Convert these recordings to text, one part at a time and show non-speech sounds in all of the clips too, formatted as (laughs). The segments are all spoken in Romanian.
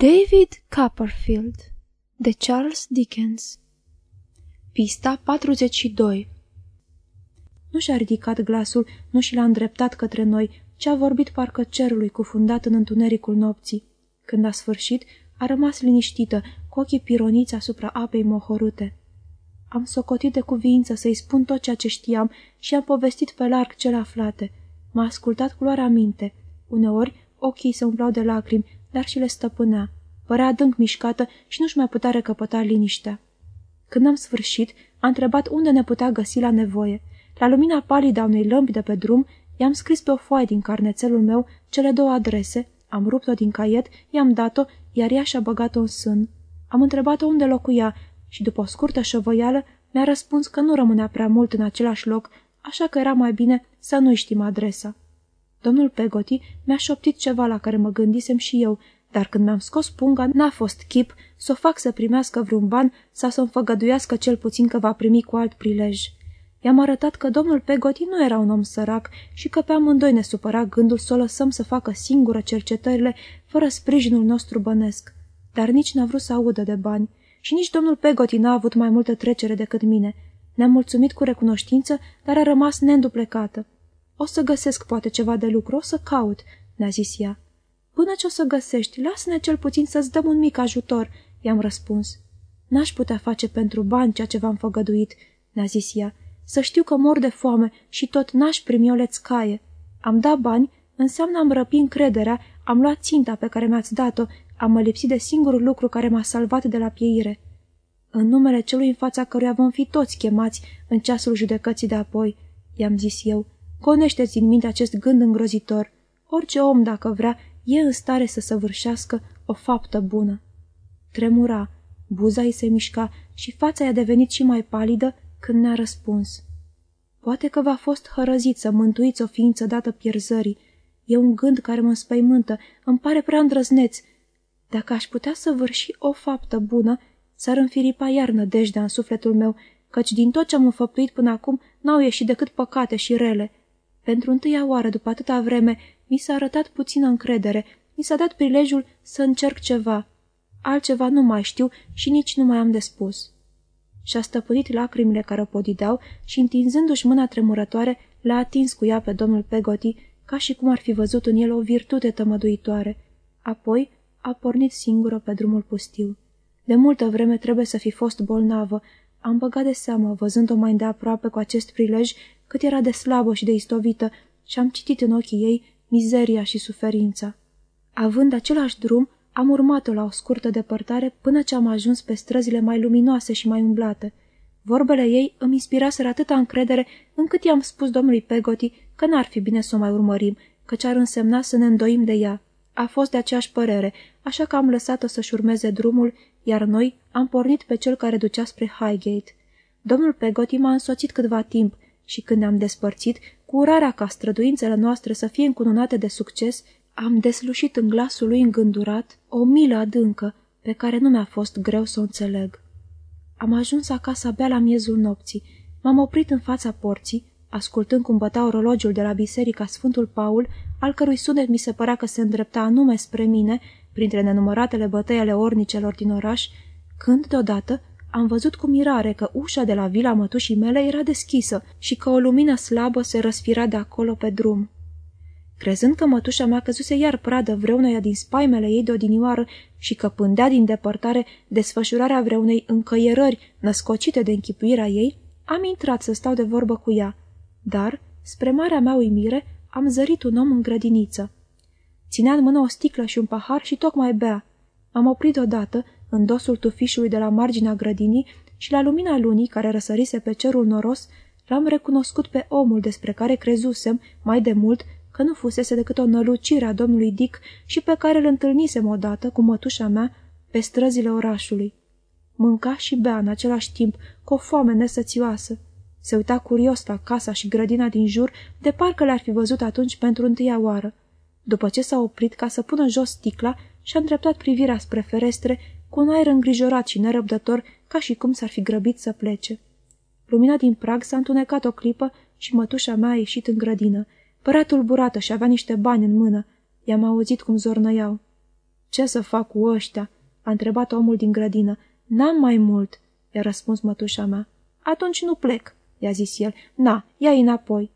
David Copperfield de Charles Dickens Pista 42 Nu și-a ridicat glasul, nu și l-a îndreptat către noi, ci a vorbit parcă cerului cufundat în întunericul nopții. Când a sfârșit, a rămas liniștită, cu ochii pironiți asupra apei mohorute. Am socotit de cuvință să-i spun tot ceea ce știam și am povestit pe larg cele aflate. M-a ascultat cu luarea minte. Uneori, ochii se umplau de lacrimi, dar și le stăpânea. Părea adânc mișcată și nu-și mai putea recăpăta liniștea. Când am sfârșit, a întrebat unde ne putea găsi la nevoie. La lumina palidă a unei lămpi de pe drum, i-am scris pe o foaie din carnețelul meu cele două adrese, am rupt-o din caiet, i-am dat-o, iar ea și-a băgat-o în sân. Am întrebat-o unde locuia și, după o scurtă șovăială, mi-a răspuns că nu rămânea prea mult în același loc, așa că era mai bine să nu știm adresa. Domnul Pegoti mi-a șoptit ceva la care mă gândisem și eu, dar când mi-am scos punga, n-a fost chip să o fac să primească vreun ban sau să-mi făgăduiască cel puțin că va primi cu alt prilej. I-am arătat că domnul Pegoti nu era un om sărac și că pe amândoi ne supăra gândul să o lăsăm să facă singură cercetările fără sprijinul nostru bănesc. Dar nici n-a vrut să audă de bani și nici domnul Pegoti n-a avut mai multă trecere decât mine. Ne-am mulțumit cu recunoștință, dar a rămas neînduplecată. O să găsesc poate ceva de lucru, o să caut, ne-a zis ea. Până ce o să găsești, lasă-ne cel puțin să-ți dăm un mic ajutor, i-am răspuns. N-aș putea face pentru bani ceea ce v-am făgăduit, ne-a zis ea. Să știu că mor de foame și tot n-aș primi o lețcaie. Am dat bani, înseamnă am răpi încrederea, am luat ținta pe care mi-ați dat-o, am mă lipsit de singurul lucru care m-a salvat de la pieire. În numele celui în fața căruia vom fi toți chemați în ceasul judecății de apoi, i-am zis eu, Conește-ți în minte acest gând îngrozitor. Orice om, dacă vrea, e în stare să săvârșească o faptă bună. Tremura, buza îi se mișca și fața i-a devenit și mai palidă când ne-a răspuns. Poate că v-a fost hărăzit să mântuiți o ființă dată pierzării. E un gând care mă înspăimântă, îmi pare prea îndrăzneț. Dacă aș putea să vârși o faptă bună, s-ar înfiripa iar nădejdea în sufletul meu, căci din tot ce am înfăptuit până acum n-au ieșit decât păcate și rele. Pentru întâia oară, după atâta vreme, mi s-a arătat puțină încredere, mi s-a dat prilejul să încerc ceva. Altceva nu mai știu și nici nu mai am de spus. Și-a stăpânit lacrimile care o podideau și, întinzându-și mâna tremurătoare, l-a atins cu ea pe domnul Pegoti, ca și cum ar fi văzut în el o virtute tămăduitoare. Apoi a pornit singură pe drumul pustiu. De multă vreme trebuie să fi fost bolnavă. Am băgat de seamă, văzând-o mai îndeaproape cu acest prilej, cât era de slabă și de istovită și am citit în ochii ei mizeria și suferința. Având același drum, am urmat-o la o scurtă depărtare până ce am ajuns pe străzile mai luminoase și mai umblate. Vorbele ei îmi inspiraseră atâta încredere încât i-am spus domnului Pegoti că n-ar fi bine să o mai urmărim, căci ar însemna să ne îndoim de ea. A fost de aceeași părere, așa că am lăsat-o să-și urmeze drumul, iar noi am pornit pe cel care ducea spre Highgate. Domnul Pegoti m-a însoțit câtva timp, și când ne-am despărțit, cu urarea ca străduințele noastre să fie încununate de succes, am deslușit în glasul lui îngândurat o milă adâncă pe care nu mi-a fost greu să o înțeleg. Am ajuns acasă abia la miezul nopții. M-am oprit în fața porții, ascultând cum bătea orologiul de la biserica Sfântul Paul, al cărui sunet mi se părea că se îndrepta anume spre mine, printre nenumăratele bătăi ale ornicelor din oraș, când, deodată, am văzut cu mirare că ușa de la vila mătușii mele era deschisă și că o lumină slabă se răsfira de acolo pe drum. Crezând că mătușa mea căzuse iar pradă vreuneia din spaimele ei de odinioară și că pândea din depărtare desfășurarea vreunei încăierări născocite de închipuirea ei, am intrat să stau de vorbă cu ea, dar, spre marea mea uimire, am zărit un om în grădiniță. Ținea în mână o sticlă și un pahar și tocmai bea. Am oprit odată, în dosul tufișului de la marginea grădinii și la lumina lunii care răsărise pe cerul noros, l-am recunoscut pe omul despre care crezusem mai de mult că nu fusese decât o nălucire a domnului Dick și pe care îl întâlnisem odată cu mătușa mea pe străzile orașului. Mânca și bea în același timp, cu o foame nesățioasă. Se uita curios la casa și grădina din jur, de parcă le-ar fi văzut atunci pentru întâia oară. După ce s-a oprit ca să pună jos sticla, și-a îndreptat privirea spre ferestre cu un aer îngrijorat și nerăbdător, ca și cum s-ar fi grăbit să plece. Lumina din prag s-a întunecat o clipă și mătușa mea a ieșit în grădină. Părea tulburată și avea niște bani în mână. I-am auzit cum zornăiau. Ce să fac cu ăștia?" a întrebat omul din grădină. N-am mai mult," i-a răspuns mătușa mea. Atunci nu plec," i-a zis el. Na, ia înapoi."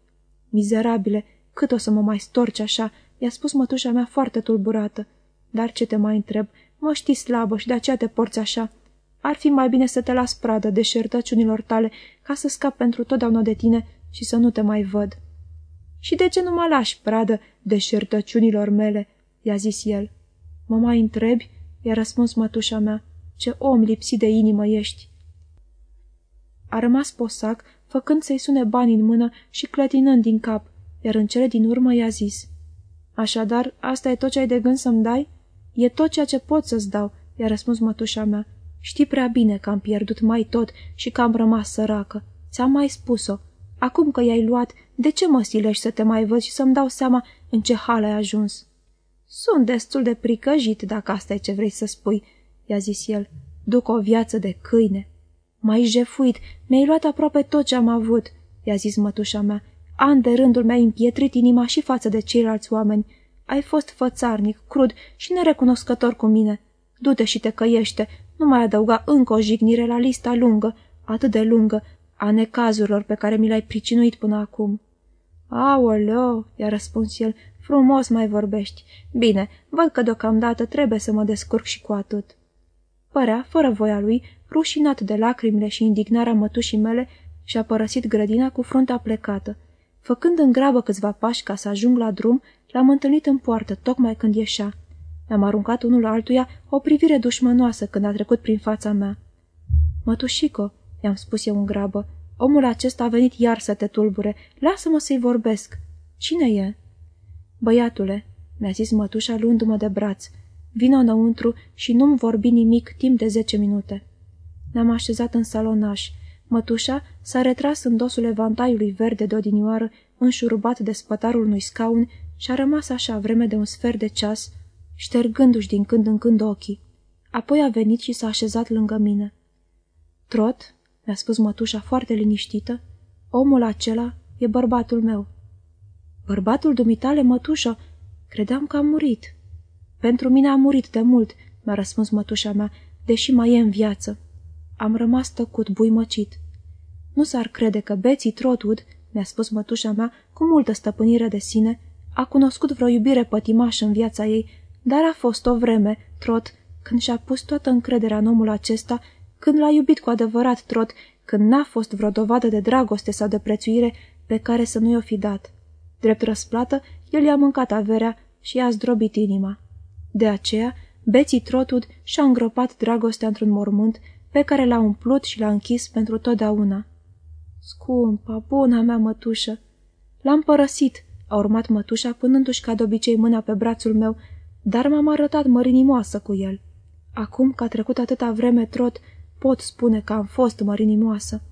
Mizerabile, cât o să mă mai storci așa?" i-a spus mătușa mea foarte tulburată. Dar ce te mai întreb? Mă știi slabă și de aceea te porți așa. Ar fi mai bine să te las pradă de șertăciunilor tale ca să scap pentru totdeauna de tine și să nu te mai văd." Și de ce nu mă lași pradă de șertăciunilor mele?" i-a zis el. Mă mai întrebi?" i-a răspuns mătușa mea. Ce om lipsit de inimă ești!" A rămas posac, făcând să-i sune bani în mână și clătinând din cap, iar în cele din urmă i-a zis. Așadar, asta e tot ce ai de gând să-mi dai?" E tot ceea ce pot să-ți dau," i-a răspuns mătușa mea. Știi prea bine că am pierdut mai tot și că am rămas săracă. Ți-am mai spus-o. Acum că i-ai luat, de ce mă silești să te mai văd și să-mi dau seama în ce hal ai ajuns?" Sunt destul de pricăjit, dacă asta e ce vrei să spui," i-a zis el. Duc o viață de câine." M-ai jefuit, mi-ai luat aproape tot ce am avut," i-a zis mătușa mea. An de rândul mi-ai împietrit inima și față de ceilalți oameni. Ai fost fățarnic, crud și nerecunoscător cu mine. Du-te și te căiește, nu mai adăuga încă o jignire la lista lungă, atât de lungă, a necazurilor pe care mi le-ai pricinuit până acum. Aoleo, i-a răspuns el, frumos mai vorbești. Bine, văd că deocamdată trebuie să mă descurc și cu atât. Părea, fără voia lui, rușinat de lacrimile și indignarea mătușii mele, și-a părăsit grădina cu fruntea plecată. Făcând în grabă câțiva pași ca să ajung la drum, l-am întâlnit în poartă, tocmai când ieșea. Am aruncat unul altuia o privire dușmănoasă când a trecut prin fața mea. Mătușico, i-am spus eu în grabă, omul acesta a venit iar să te tulbure, lasă-mă să-i vorbesc. Cine e? Băiatule, mi-a zis mătușa luându-mă de braț, vină înăuntru și nu-mi vorbi nimic timp de zece minute. Ne-am așezat în salonaș. Mătușa s-a retras în dosul evantaiului verde de odinioară, înșurubat de spătarul unui scaun și a rămas așa vreme de un sfert de ceas, ștergându-și din când în când ochii. Apoi a venit și s-a așezat lângă mine. Trot, mi-a spus mătușa foarte liniștită, omul acela e bărbatul meu. Bărbatul dumitale, mătușă, credeam că a murit. Pentru mine a murit de mult, mi-a răspuns mătușa mea, deși mai e în viață. Am rămas tăcut, buimăcit. Nu s-ar crede că Betsy Trotwood, mi-a spus mătușa mea cu multă stăpânire de sine, a cunoscut vreo iubire pătimașă în viața ei, dar a fost o vreme, Trot, când și-a pus toată încrederea în omul acesta, când l-a iubit cu adevărat Trot, când n-a fost vreo dovadă de dragoste sau de prețuire pe care să nu i-o fi dat. Drept răsplată, el i-a mâncat averea și i-a zdrobit inima. De aceea, Betsy Trotwood și-a îngropat dragostea într-un mormânt pe care l-a umplut și l-a închis pentru totdeauna. Scumpa, buna mea mătușă! L-am părăsit, a urmat mătușa punându-și ca de obicei mâna pe brațul meu, dar m-am arătat mărinimoasă cu el. Acum că a trecut atâta vreme trot, pot spune că am fost mărinimoasă.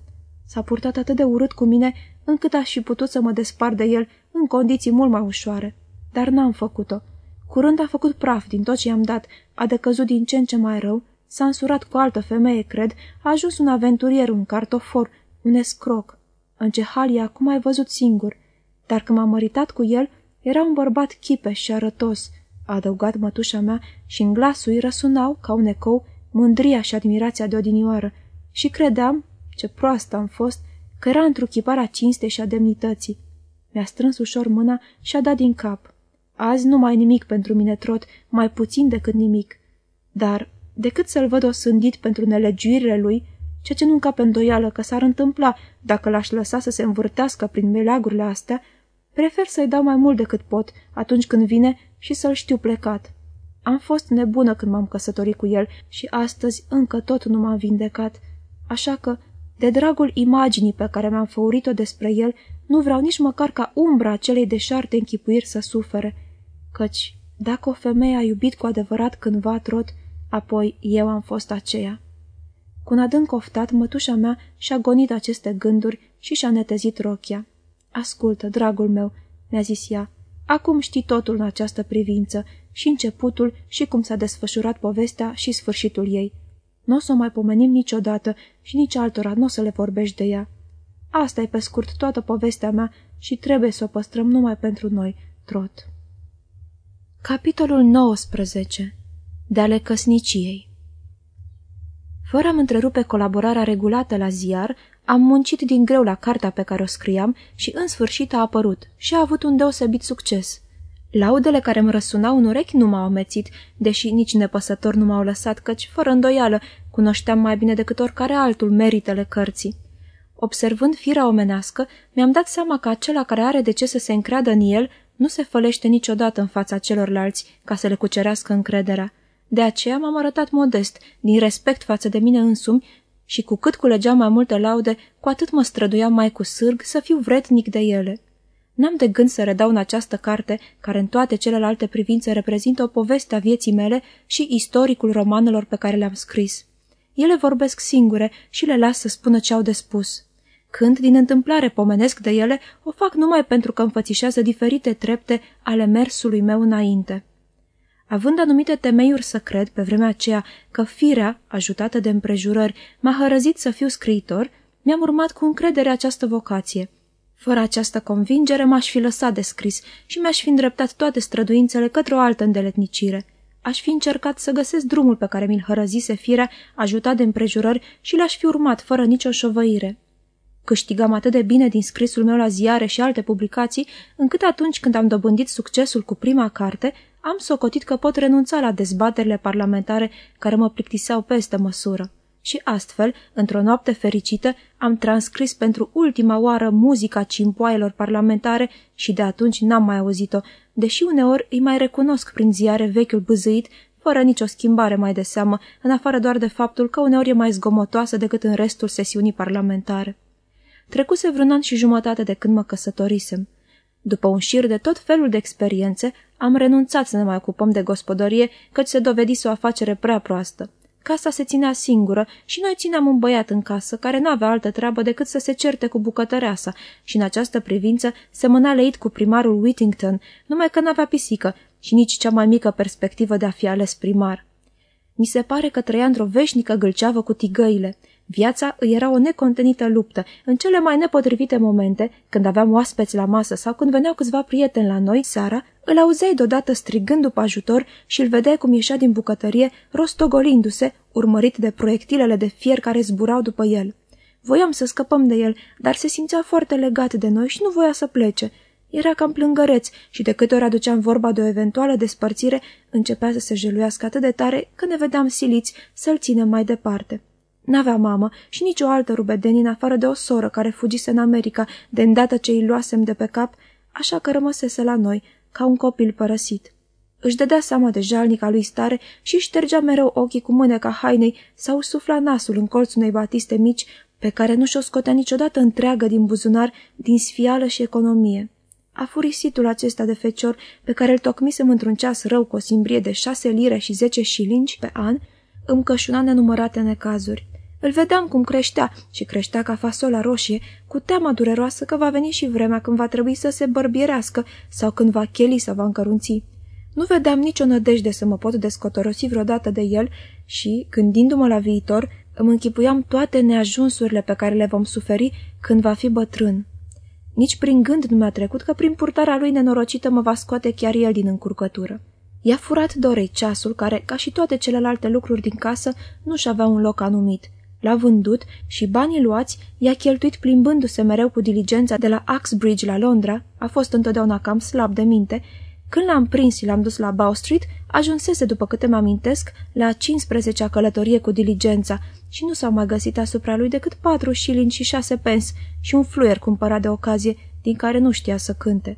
S-a purtat atât de urât cu mine, încât aș fi putut să mă despart de el în condiții mult mai ușoare. Dar n-am făcut-o. Curând a făcut praf din tot ce i-am dat, a decăzut din ce în ce mai rău, s-a însurat cu altă femeie, cred, a ajuns un aventurier, un cartofor, un escroc. În ce hal e acum ai văzut singur. Dar când m-am măritat cu el, era un bărbat chipeș și arătos, a adăugat mătușa mea și în glasul îi răsunau, ca un ecou, mândria și admirația de odinioară. Și credeam, ce proastă am fost, că era întruchiparea cinstei și a demnității. Mi-a strâns ușor mâna și a dat din cap. Azi nu mai nimic pentru mine, trot, mai puțin decât nimic. Dar, decât să-l văd osândit pentru nelegiuirile lui, ceea ce nu încape îndoială că s-ar întâmpla dacă l-aș lăsa să se învârtească prin meleagurile astea, prefer să-i dau mai mult decât pot atunci când vine și să-l știu plecat. Am fost nebună când m-am căsătorit cu el și astăzi încă tot nu m-am vindecat, așa că, de dragul imaginii pe care mi-am făurit-o despre el, nu vreau nici măcar ca umbra acelei deșarte închipuiri să sufere, căci, dacă o femeie a iubit cu adevărat cândva trot, apoi eu am fost aceea. Cu un adânc oftat, mătușa mea și-a gonit aceste gânduri și și-a netezit rochia. Ascultă, dragul meu," mi-a zis ea, acum știi totul în această privință, și începutul și cum s-a desfășurat povestea și sfârșitul ei. Nu o să o mai pomenim niciodată și nici altora nu o să le vorbești de ea. Asta e pe scurt toată povestea mea și trebuie să o păstrăm numai pentru noi, trot. Capitolul 19 de ale căsniciei. Fără a-mi întrerupe colaborarea regulată la ziar, am muncit din greu la cartea pe care o scriam și în sfârșit a apărut și a avut un deosebit succes. Laudele care mă răsunau în urechi nu m-au amețit, deși nici nepăsător nu m-au lăsat, căci, fără îndoială, cunoșteam mai bine decât oricare altul meritele cărții. Observând firea omenească, mi-am dat seama că acela care are de ce să se încreadă în el nu se fălește niciodată în fața celorlalți ca să le cucerească încrederea. De aceea m-am arătat modest, din respect față de mine însumi, și cu cât culegeam mai multe laude, cu atât mă străduiam mai cu sârg să fiu vrednic de ele. N-am de gând să redau în această carte, care în toate celelalte privințe reprezintă o poveste a vieții mele și istoricul romanelor pe care le-am scris. Ele vorbesc singure și le las să spună ce au de spus. Când, din întâmplare, pomenesc de ele, o fac numai pentru că înfățișează diferite trepte ale mersului meu înainte. Având anumite temeiuri să cred pe vremea aceea că firea, ajutată de împrejurări, m-a hărăzit să fiu scriitor, mi-am urmat cu încredere această vocație. Fără această convingere m-aș fi lăsat de scris și mi-aș fi îndreptat toate străduințele către o altă îndeletnicire. Aș fi încercat să găsesc drumul pe care mi-l hărăzise firea, ajutat de împrejurări, și l-aș fi urmat fără nicio șovăire. Câștigam atât de bine din scrisul meu la ziare și alte publicații, încât atunci când am dobândit succesul cu prima carte, am socotit că pot renunța la dezbaterile parlamentare care mă plictiseau peste măsură. Și astfel, într-o noapte fericită, am transcris pentru ultima oară muzica cimpoaielor parlamentare și de atunci n-am mai auzit-o, deși uneori îi mai recunosc prin ziare vechiul băzăit, fără nicio schimbare mai de seamă, în afară doar de faptul că uneori e mai zgomotoasă decât în restul sesiunii parlamentare. Trecuse vreun an și jumătate de când mă căsătorisem. După un șir de tot felul de experiențe, am renunțat să ne mai ocupăm de gospodărie, căci se dovedise o afacere prea proastă. Casa se ținea singură și noi țineam un băiat în casă care n-avea altă treabă decât să se certe cu bucătăreasa și în această privință semăna leit cu primarul Whittington, numai că n-avea pisică și nici cea mai mică perspectivă de a fi ales primar. Mi se pare că trăia într-o veșnică gâlceavă cu tigăile. Viața îi era o necontenită luptă. În cele mai nepotrivite momente, când aveam oaspeți la masă sau când veneau câțiva prieteni la noi seara, îl auzeai deodată strigând după ajutor și îl vedeai cum ieșea din bucătărie, rostogolindu-se, urmărit de proiectilele de fier care zburau după el. Voiam să scăpăm de el, dar se simțea foarte legat de noi și nu voia să plece. Era cam plângăreț și de câte ori aduceam vorba de o eventuală despărțire, începea să se jeluiască atât de tare că ne vedeam siliți să-l ținem mai departe. N-avea mamă și nicio altă rubedenie în afară de o soră care fugise în America de îndată ce îi luasem de pe cap, așa că rămăsese la noi, ca un copil părăsit. Își dădea seama de jalnica lui stare și ștergea mereu ochii cu mâneca hainei sau sufla nasul în colțul unei batiste mici pe care nu și-o scotea niciodată întreagă din buzunar, din sfială și economie. Afurisitul acesta de fecior, pe care îl tocmisem într-un ceas rău cu o simbrie de șase lire și zece șilingi pe an, îmi cășuna nenumărate necazuri. Îl vedeam cum creștea și creștea ca fasola roșie, cu teama dureroasă că va veni și vremea când va trebui să se bărbierească sau când va cheli să va încărunți. Nu vedeam nicio nădejde să mă pot descotorosi vreodată de el și, gândindu-mă la viitor, îmi închipuiam toate neajunsurile pe care le vom suferi când va fi bătrân. Nici prin gând nu mi-a trecut că prin purtarea lui nenorocită mă va scoate chiar el din încurcătură. I-a furat Dorei ceasul care, ca și toate celelalte lucruri din casă, nu-și avea un loc anumit. L-a vândut și banii luați i-a cheltuit plimbându-se mereu cu diligența de la Axbridge la Londra, a fost întotdeauna cam slab de minte, când l-am prins și l-am dus la Bow Street, ajunsese, după câte mă amintesc, la 15-a călătorie cu diligența și nu s-au mai găsit asupra lui decât patru șilini și șase pens și un fluier cumpărat de ocazie, din care nu știa să cânte.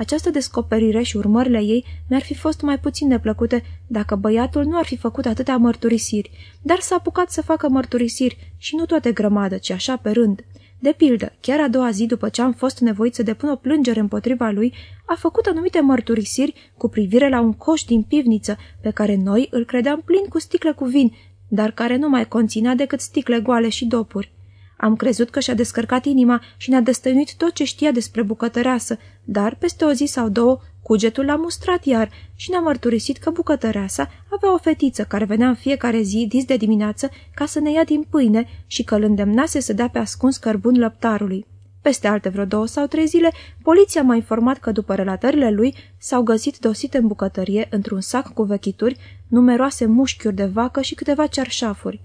Această descoperire și urmările ei mi-ar fi fost mai puțin neplăcute dacă băiatul nu ar fi făcut atâtea mărturisiri, dar s-a apucat să facă mărturisiri și nu toate grămadă, ci așa pe rând. De pildă, chiar a doua zi după ce am fost nevoit să depun o plângere împotriva lui, a făcut anumite mărturisiri cu privire la un coș din pivniță pe care noi îl credeam plin cu sticle cu vin, dar care nu mai conținea decât sticle goale și dopuri. Am crezut că și-a descărcat inima și ne-a destăinuit tot ce știa despre bucătăreasă, dar peste o zi sau două cugetul l-a mustrat iar și ne-a mărturisit că bucătăreasa avea o fetiță care venea în fiecare zi dis de dimineață ca să ne ia din pâine și că îl îndemnase să dea pe ascuns cărbun lăptarului. Peste alte vreo două sau trei zile, poliția m-a informat că după relatările lui s-au găsit dosite în bucătărie, într-un sac cu vechituri, numeroase mușchiuri de vacă și câteva cerșafuri.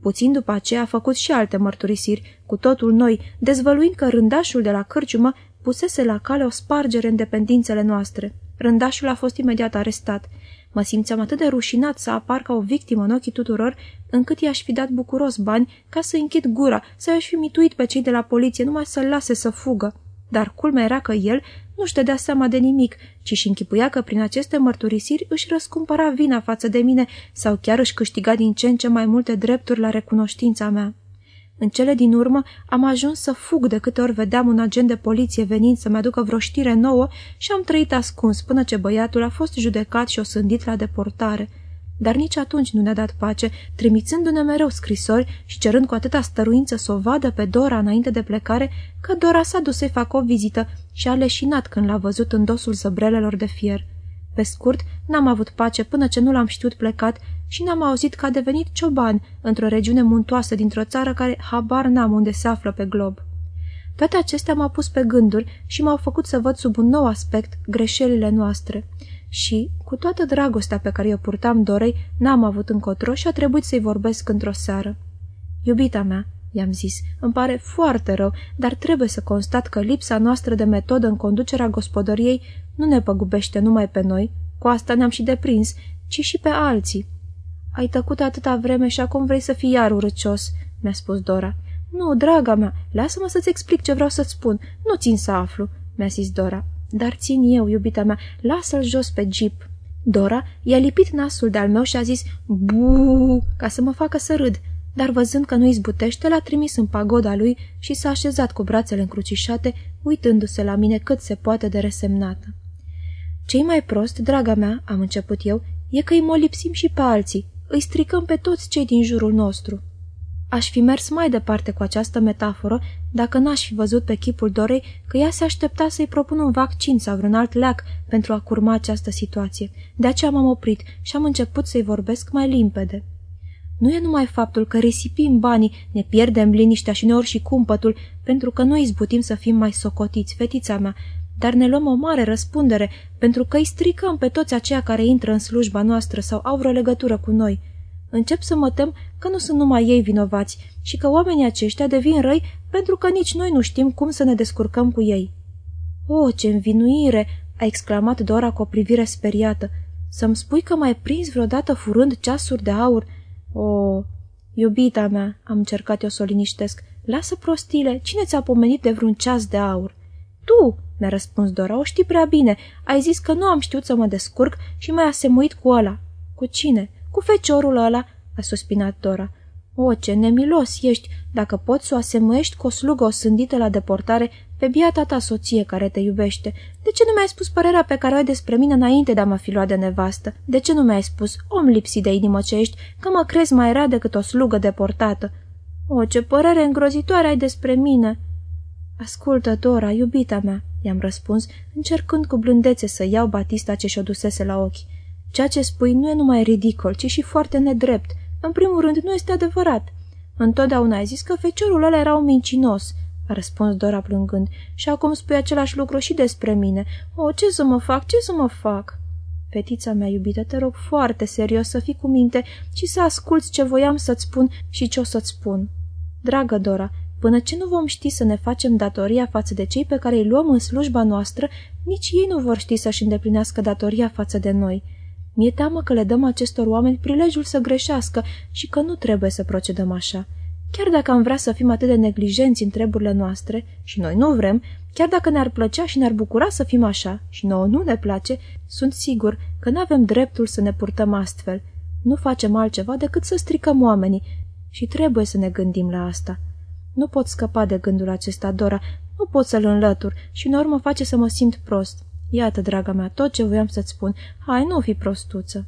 Puțin după aceea a făcut și alte mărturisiri, cu totul noi, dezvăluind că rândașul de la cârciumă pusese la cale o spargere în dependințele noastre. Rândașul a fost imediat arestat. Mă simțeam atât de rușinat să apar ca o victimă în ochii tuturor, încât i-aș fi dat bucuros bani ca să închid gura, să i-aș fi mituit pe cei de la poliție, numai să-l lase să fugă. Dar culmea era că el nu-și dădea seama de nimic, ci și închipuia că prin aceste mărturisiri își răscumpăra vina față de mine sau chiar își câștiga din ce în ce mai multe drepturi la recunoștința mea. În cele din urmă am ajuns să fug de câte ori vedeam un agent de poliție venind să-mi aducă vreo știre nouă și am trăit ascuns până ce băiatul a fost judecat și osândit la deportare. Dar nici atunci nu ne-a dat pace, trimițându-ne mereu scrisori și cerând cu atâta stăruință să o vadă pe Dora înainte de plecare, că Dora s-a dus să-i facă o vizită și a leșinat când l-a văzut în dosul zăbrelelor de fier. Pe scurt, n-am avut pace până ce nu l-am știut plecat și n-am auzit că a devenit cioban într-o regiune muntoasă dintr-o țară care habar n-am unde se află pe glob. Toate acestea m-au pus pe gânduri și m-au făcut să văd sub un nou aspect greșelile noastre. Și, cu toată dragostea pe care o purtam Dorei, n-am avut încotro și a trebuit să-i vorbesc într-o seară. Iubita mea, i-am zis, îmi pare foarte rău, dar trebuie să constat că lipsa noastră de metodă în conducerea gospodăriei nu ne păgubește numai pe noi, cu asta ne-am și deprins, ci și pe alții. Ai tăcut atâta vreme și acum vrei să fii iar urăcios," mi-a spus Dora. Nu, draga mea, lasă-mă să-ți explic ce vreau să-ți spun. Nu țin să aflu," mi-a zis Dora. Dar țin eu, iubita mea, lasă-l jos pe jeep." Dora i-a lipit nasul de-al meu și a zis bu ca să mă facă să râd, dar văzând că nu izbutește, l-a trimis în pagoda lui și s-a așezat cu brațele încrucișate, uitându-se la mine cât se poate de resemnată. Cei mai prost, draga mea, am început eu, e că îi molipsim și pe alții, îi stricăm pe toți cei din jurul nostru. Aș fi mers mai departe cu această metaforă dacă n-aș fi văzut pe chipul Dorei că ea se aștepta să-i propun un vaccin sau vreun alt leac pentru a curma această situație. De aceea m-am oprit și am început să-i vorbesc mai limpede. Nu e numai faptul că risipim banii, ne pierdem liniștea și neori și cumpătul, pentru că noi izbutim să fim mai socotiți, fetița mea, dar ne luăm o mare răspundere pentru că îi stricăm pe toți aceia care intră în slujba noastră sau au vreo legătură cu noi. Încep să mă tem că nu sunt numai ei vinovați și că oamenii aceștia devin răi pentru că nici noi nu știm cum să ne descurcăm cu ei. O, ce învinuire!" a exclamat Dora cu o privire speriată. Să-mi spui că m-ai prins vreodată furând ceasuri de aur?" O, iubita mea!" am încercat eu să o liniștesc. Lasă prostile, cine ți-a pomenit de vreun ceas de aur?" Tu!" mi-a răspuns Dora, o știi prea bine. Ai zis că nu am știut să mă descurc și m-ai asemuit cu ăla." Cu cine?" Cu feciorul ăla," a suspinat Dora. O, ce nemilos ești, dacă poți să o asemuiești cu o slugă osândită la deportare pe biata ta soție care te iubește. De ce nu mi-ai spus părerea pe care o ai despre mine înainte de a mă fi luat de nevastă? De ce nu mi-ai spus, om lipsit de inimă ce ești, că mă crezi mai rea decât o slugă deportată? O, ce părere îngrozitoare ai despre mine!" Ascultă, Dora, iubita mea," i-am răspuns, încercând cu blândețe să iau Batista ce și-o dusese la ochi. Ceea ce spui nu e numai ridicol, ci și foarte nedrept. În primul rând, nu este adevărat. Întotdeauna ai zis că feciorul ăla era un mincinos, a răspuns Dora plângând, și acum spui același lucru și despre mine. O, ce să mă fac, ce să mă fac? Fetița mea iubită, te rog foarte serios să fii cu minte și să asculți ce voiam să-ți spun și ce o să-ți spun. Dragă Dora, Până ce nu vom ști să ne facem datoria față de cei pe care îi luăm în slujba noastră, nici ei nu vor ști să-și îndeplinească datoria față de noi. Mi-e teamă că le dăm acestor oameni prilejul să greșească și că nu trebuie să procedăm așa. Chiar dacă am vrea să fim atât de neglijenți în treburile noastre, și noi nu vrem, chiar dacă ne-ar plăcea și ne-ar bucura să fim așa, și nouă nu ne place, sunt sigur că nu avem dreptul să ne purtăm astfel. Nu facem altceva decât să stricăm oamenii și trebuie să ne gândim la asta. Nu pot scăpa de gândul acesta, Dora, nu pot să-l înlătur și în urmă face să mă simt prost. Iată, draga mea, tot ce voiam să-ți spun. Hai, nu fi prostuță.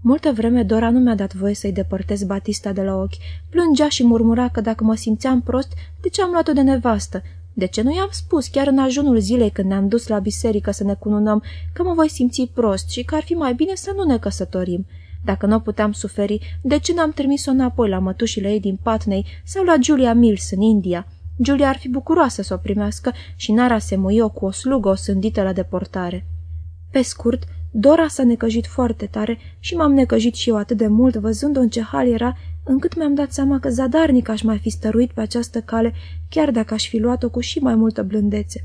Multă vreme Dora nu mi-a dat voie să-i depărtez Batista de la ochi. Plângea și murmura că dacă mă simțeam prost, de ce am luat-o de nevastă? De ce nu i-am spus chiar în ajunul zilei când ne-am dus la biserică să ne cununăm că mă voi simți prost și că ar fi mai bine să nu ne căsătorim? Dacă nu puteam suferi, de ce n-am trimis-o înapoi la mătușile ei din Patnei sau la Julia Mills în India? Giulia ar fi bucuroasă să o primească și Nara se mui-o cu o slugă osândită la deportare. Pe scurt, Dora s-a necăjit foarte tare și m-am necăjit și eu atât de mult văzând-o în ce hal era, încât mi-am dat seama că zadarnic aș mai fi stăruit pe această cale, chiar dacă aș fi luat-o cu și mai multă blândețe.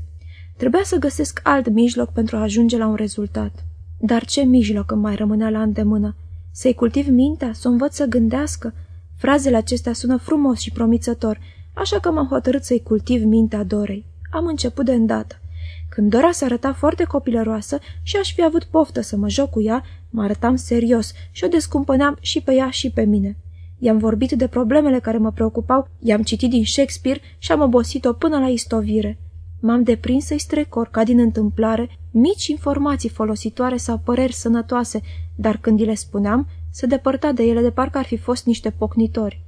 Trebuia să găsesc alt mijloc pentru a ajunge la un rezultat. Dar ce mijloc îmi mai rămânea la îndemână? Să-i cultiv mintea, să o învăț să gândească? Frazele acestea sună frumos și promițător, așa că m-am hotărât să-i cultiv mintea Dorei. Am început de îndată. Când Dora se arăta foarte copilăroasă și aș fi avut poftă să mă joc cu ea, mă arătam serios și o descumpăneam și pe ea și pe mine. I-am vorbit de problemele care mă preocupau, i-am citit din Shakespeare și am obosit-o până la istovire. M-am deprins să-i strecor, ca din întâmplare, mici informații folositoare sau păreri sănătoase, dar când îi le spuneam, se depărta de ele de parcă ar fi fost niște pocnitori.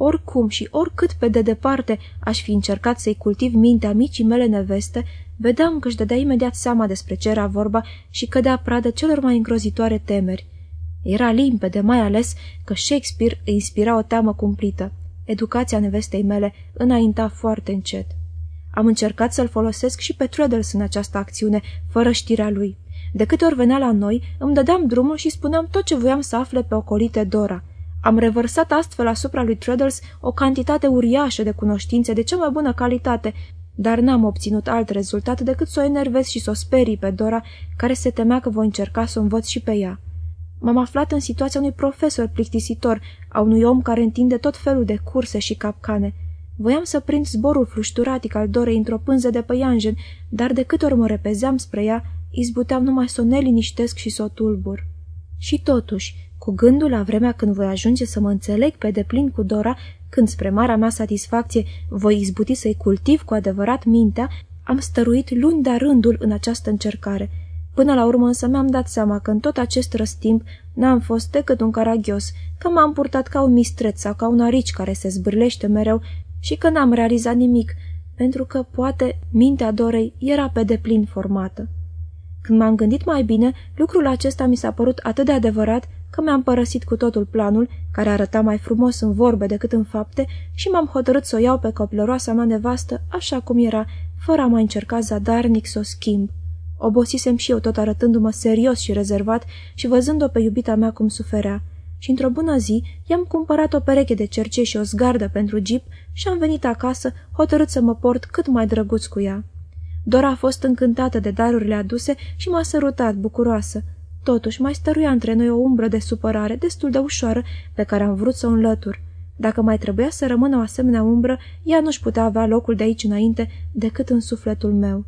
Oricum și oricât pe de departe aș fi încercat să-i cultiv mintea micii mele neveste, vedeam că își dădea imediat seama despre ce era vorba și cădea pradă celor mai îngrozitoare temeri. Era limpede, mai ales că Shakespeare îi inspira o teamă cumplită. Educația nevestei mele înainta foarte încet. Am încercat să-l folosesc și pe Treadles în această acțiune, fără știrea lui. De câte ori venea la noi, îmi dădeam drumul și spuneam tot ce voiam să afle pe ocolite Dora. Am revărsat astfel asupra lui Treadles o cantitate uriașă de cunoștințe de cea mai bună calitate, dar n-am obținut alt rezultat decât să o enervez și să o sperii pe Dora, care se temea că voi încerca să o învăț și pe ea. M-am aflat în situația unui profesor plictisitor, a unui om care întinde tot felul de curse și capcane. Voiam să prind zborul flușturatic al Dorei într-o pânză de păianjen, dar de câte ori mă repezeam spre ea, izbuteam numai să o neliniștesc și să o tulbur. Și totuși, cu gândul la vremea când voi ajunge să mă înțeleg pe deplin cu Dora, când spre marea mea satisfacție voi izbuti să-i cultiv cu adevărat mintea, am stăruit luni de rândul în această încercare. Până la urmă însă mi-am dat seama că în tot acest răstimp n-am fost decât un caragios, că m-am purtat ca un mistreț sau ca un arici care se zbârlește mereu și că n-am realizat nimic, pentru că, poate, mintea Dorei era pe deplin formată. Când m-am gândit mai bine, lucrul acesta mi s-a părut atât de adevărat că mi-am părăsit cu totul planul, care arăta mai frumos în vorbe decât în fapte, și m-am hotărât să o iau pe copilăroasa mea nevastă, așa cum era, fără a mai încerca zadarnic să o schimb. Obosisem și eu tot arătându-mă serios și rezervat și văzând-o pe iubita mea cum suferea. Și într-o bună zi i-am cumpărat o pereche de cercei și o zgardă pentru jeep și am venit acasă, hotărât să mă port cât mai drăguț cu ea. Dora a fost încântată de darurile aduse și m-a sărutat, bucuroasă. Totuși, mai stăruia între noi o umbră de supărare destul de ușoară pe care am vrut să o înlătur. Dacă mai trebuia să rămână o asemenea umbră, ea nu-și putea avea locul de aici înainte decât în sufletul meu.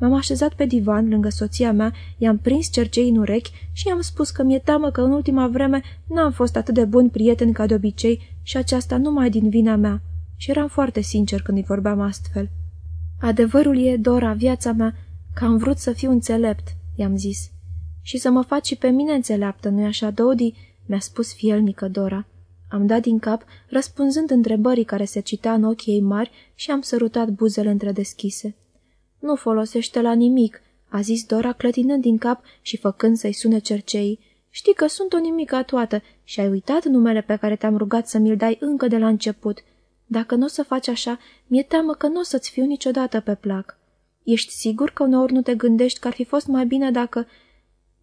M-am așezat pe divan lângă soția mea, i-am prins cercei în urechi și i-am spus că mi-e teamă că în ultima vreme n-am fost atât de bun prieten ca de obicei și aceasta numai din vina mea. Și eram foarte sincer când îi vorbeam astfel. Adevărul e, Dora, viața mea, că am vrut să fiu înțelept, i-am zis. Și să mă faci și pe mine înțeleaptă, nu-i așa, Dodi?" mi-a spus fielnică Dora. Am dat din cap, răspunzând întrebării care se citea în ochii ei mari și am sărutat buzele întredeschise. Nu folosește la nimic," a zis Dora clătinând din cap și făcând să-i sune cercei. Știi că sunt o nimica toată și ai uitat numele pe care te-am rugat să mi-l dai încă de la început. Dacă nu o să faci așa, mi-e teamă că nu o să-ți fiu niciodată pe plac. Ești sigur că uneori nu te gândești că ar fi fost mai bine dacă...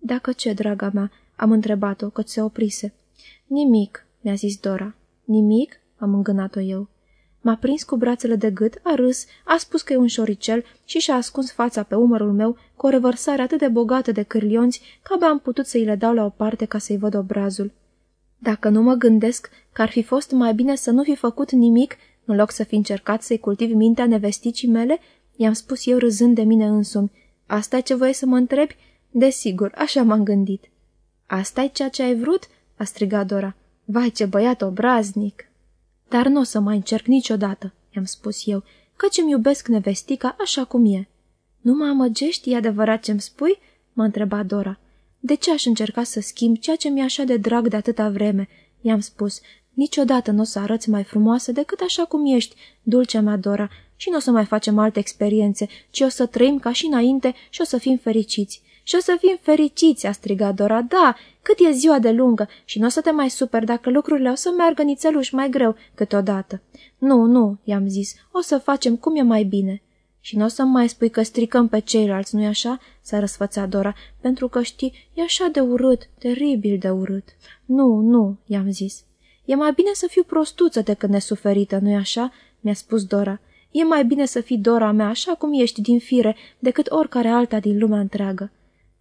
Dacă ce, draga mea?" am întrebat-o, că se oprise. Nimic," mi-a zis Dora. Nimic?" am îngânat-o eu. M-a prins cu brațele de gât, a râs, a spus că e un șoricel și și-a ascuns fața pe umărul meu cu o revărsare atât de bogată de cârlionți că abia am putut să-i le dau la o parte ca să-i văd obrazul. Dacă nu mă gândesc că ar fi fost mai bine să nu fi făcut nimic, în loc să fi încercat să-i cultiv mintea nevesticii mele, i-am spus eu râzând de mine însumi. asta e ce voie să mă întrebi? Desigur, așa m-am gândit. asta e ceea ce ai vrut?" a strigat Dora. Vai, ce băiat obraznic!" Dar nu o să mai încerc niciodată," i-am spus eu, căci îmi iubesc nevestica așa cum e." Nu mă amăgești, e adevărat ce-mi spui?" m-a întrebat Dora. De ce aș încerca să schimb ceea ce mi-e așa de drag de atâta vreme?" i-am spus. Niciodată nu o să arăți mai frumoasă decât așa cum ești, dulcea mea Dora, și nu o să mai facem alte experiențe, ci o să trăim ca și înainte și o să fim fericiți. Și o să fim fericiți, a strigat Dora. Da, cât e ziua de lungă și nu o să te mai super dacă lucrurile o să meargă nițeluș mai greu câteodată. Nu, nu, i-am zis, o să facem cum e mai bine. Și nu o să mai spui că stricăm pe ceilalți, nu-i așa?" s-a răsfățat Dora, pentru că știi, e așa de urât, teribil de urât." Nu, nu," i-am zis. E mai bine să fiu prostuță decât nesuferită, nu-i așa?" mi-a spus Dora. E mai bine să fii Dora mea așa cum ești din fire decât oricare alta din lumea întreagă."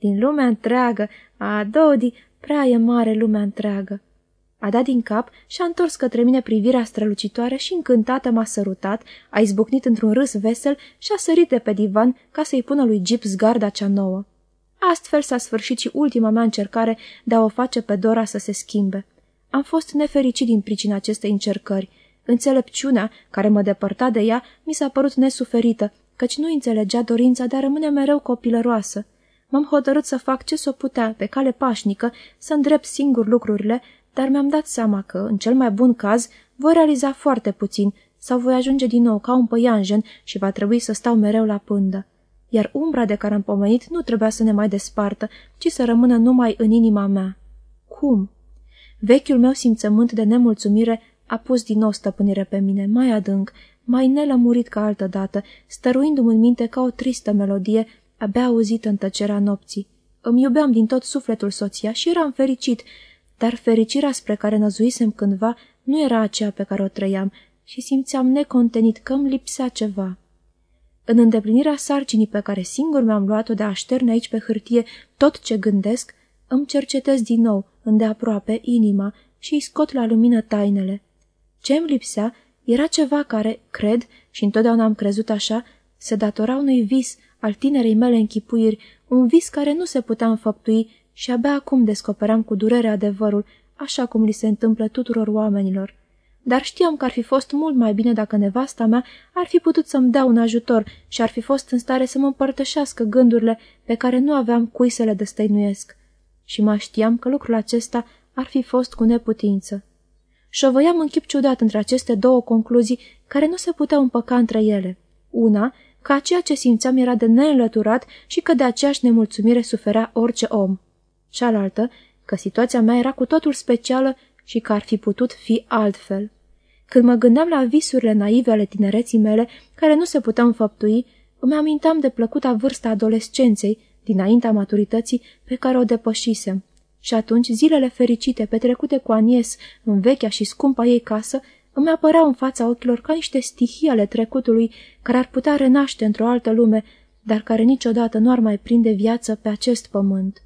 Din lumea întreagă, a, Dodi, prea e mare lumea întreagă." A dat din cap și a întors către mine privirea strălucitoare și încântată m-a sărutat, a izbucnit într-un râs vesel și a sărit de pe divan ca să-i pună lui Gips garda cea nouă. Astfel s-a sfârșit și ultima mea încercare de a o face pe Dora să se schimbe. Am fost nefericit din pricina acestei încercări. Înțelepciunea, care mă depărta de ea, mi s-a părut nesuferită, căci nu înțelegea dorința de a rămâne mereu copilăroasă. M-am hotărât să fac ce s-o putea, pe cale pașnică, să îndrept singur lucrurile, dar mi-am dat seama că, în cel mai bun caz, voi realiza foarte puțin sau voi ajunge din nou ca un păianjen și va trebui să stau mereu la pândă. Iar umbra de care am pomenit nu trebuia să ne mai despartă, ci să rămână numai în inima mea. Cum? Vechiul meu simțământ de nemulțumire a pus din nou stăpânire pe mine, mai adânc, mai nelămurit ca altă dată, stăruindu-mi în minte ca o tristă melodie, abia auzită în tăcerea nopții. Îmi iubeam din tot sufletul soția și eram fericit, dar fericirea spre care năzuisem cândva nu era aceea pe care o trăiam și simțeam necontenit că îmi lipsea ceva. În îndeplinirea sarcinii pe care singur mi-am luat-o de a șterne aici pe hârtie tot ce gândesc, îmi cercetez din nou, îndeaproape, inima și îi scot la lumină tainele. Ce îmi lipsea era ceva care, cred, și întotdeauna am crezut așa, se datora unui vis al tinerei mele închipuiri, un vis care nu se putea înfăptui și abia acum descoperam cu durere adevărul, așa cum li se întâmplă tuturor oamenilor. Dar știam că ar fi fost mult mai bine dacă nevasta mea ar fi putut să-mi dea un ajutor și ar fi fost în stare să mă împărtășească gândurile pe care nu aveam cui să le destăinuiesc. Și mai știam că lucrul acesta ar fi fost cu neputință. Șovăiam în chip ciudat între aceste două concluzii care nu se puteau împăca între ele. Una, că ceea ce simțeam era de neînlăturat și că de aceeași nemulțumire suferea orice om cealaltă că situația mea era cu totul specială și că ar fi putut fi altfel. Când mă gândeam la visurile naive ale tinereții mele, care nu se puteau înfăptui, îmi amintam de plăcuta vârsta adolescenței, dinaintea maturității, pe care o depășisem. Și atunci zilele fericite petrecute cu Anies în vechea și scumpa ei casă îmi apăreau în fața ochilor ca niște stihii ale trecutului care ar putea renaște într-o altă lume, dar care niciodată nu ar mai prinde viață pe acest pământ.